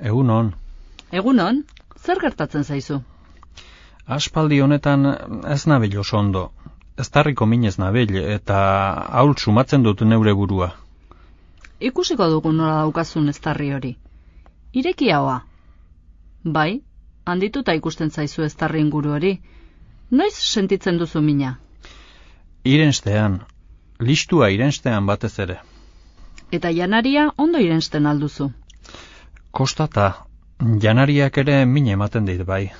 Egunon, Egunon, zer gertatzen zaizu? aspaldi honetan ez nabil oso ondo. Ez tarriko minez nabil eta haul sumatzen dut neure burua. Ikusiko dugu nola daukazun eztarri hori. Ireki haua. Bai, handituta ikusten zaizu eztarri inguru hori. Noiz sentitzen duzu mina? Irenstean, listua irenstean batez ere. Eta janaria ondo irensten alduzu. Kostata, janariak ere mine ematen dit bai.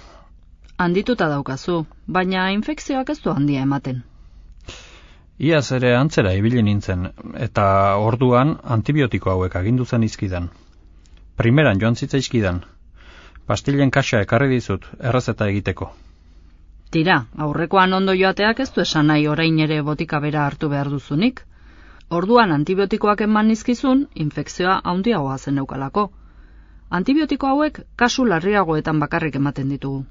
Handituta daukazu, baina infekzioak ez du handia ematen. Iaz ere antzera ibili nintzen, eta orduan antibiotiko hauek agindu zen izkidan. Primeran joan zitzaizkidan. Pastilen kaxa ekarri dizut, errezeta egiteko. Tira, aurrekoan ondo joateak ez du esan nahi orain ere botika bera hartu behar duzunik. Orduan antibiotikoak eman nizkizun, infekzioa handiagoa zen neukalako. Antibiotiko hauek kasu larriagoetan bakarrik ematen ditugu.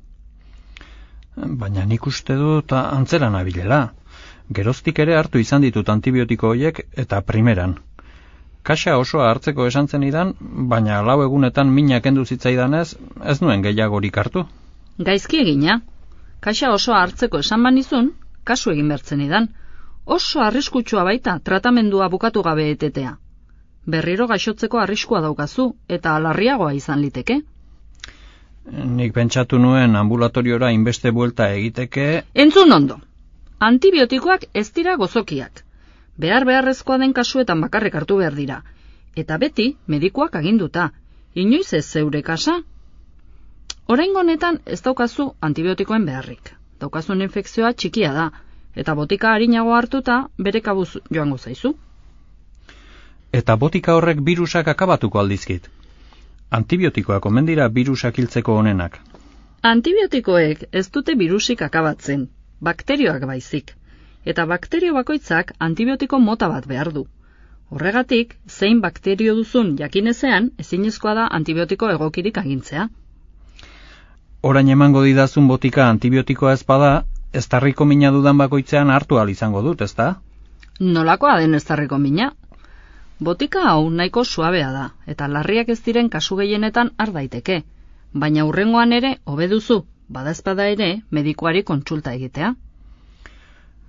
Baina nik uste dut antzera nabilela. Geroztik ere hartu izan ditut antibiotiko hoiek eta primeran. Kaxa osoa hartzeko esan zen idan, baina lau egunetan minak kendu zitzaidanez, ez nuen gehiagorik hartu. Gaizki egina, kaxa osoa hartzeko esan banizun, kasu egin bertzen idan. Oso arriskutsua baita tratamendua bukatu gabe etetea. Berriro gaixotzeko arriskua daukazu eta larriagoa izan liteke. Nik pentsatu nuen ambulatoriora inbeste buelta egiteke, Entzun ondo. Antibiotikoak ez dira gozokiak. Behar beharrezkoa den kasuetan bakarrik hartu behar dira. Eta beti, medikuak aginduta. Inoiz ez zeure kasa? Orain honetan ez daukazu antibiotikoen beharrik. Daukazun infekzioa txikia da. Eta botika harinago hartuta bere kabuz joango zaizu. Eta botika horrek birusak akabatuko aldizkit. Antibiotikoak omen dira birusak hiltzeko onenak. Antibiotikoek ez dute birusik akabatzen, bakterioak baizik. Eta bakterio bakoitzak antibiotiko mota bat behar du. Horregatik, zein bakterio duzun jakinezean, ezinezkoa da antibiotiko egokirik agintzea. Orain emango didazun botika antibiotikoa ez bada, ez tarriko mina dudan bakoitzean hartu ahal izango dut, ezta? Nolakoa den ez tarriko mina? Botika hau nahiko suabea da, eta larriak ez diren kasu gehienetan har daiteke. Baina hurrengoan ere, hobe duzu, badazpada ere, medikuari kontsulta egitea.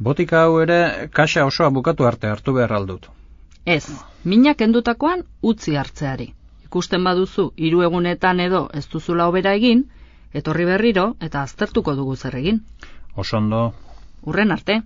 Botika hau ere kaxa osoa bukatu arte hartu behar aldut. Ez, mina kendutakoan utzi hartzeari. Ikusten baduzu hiru egunetan edo ez duzula hobera egin, etorri berriro eta aztertuko dugu zer egin. Osondo, Urren arte.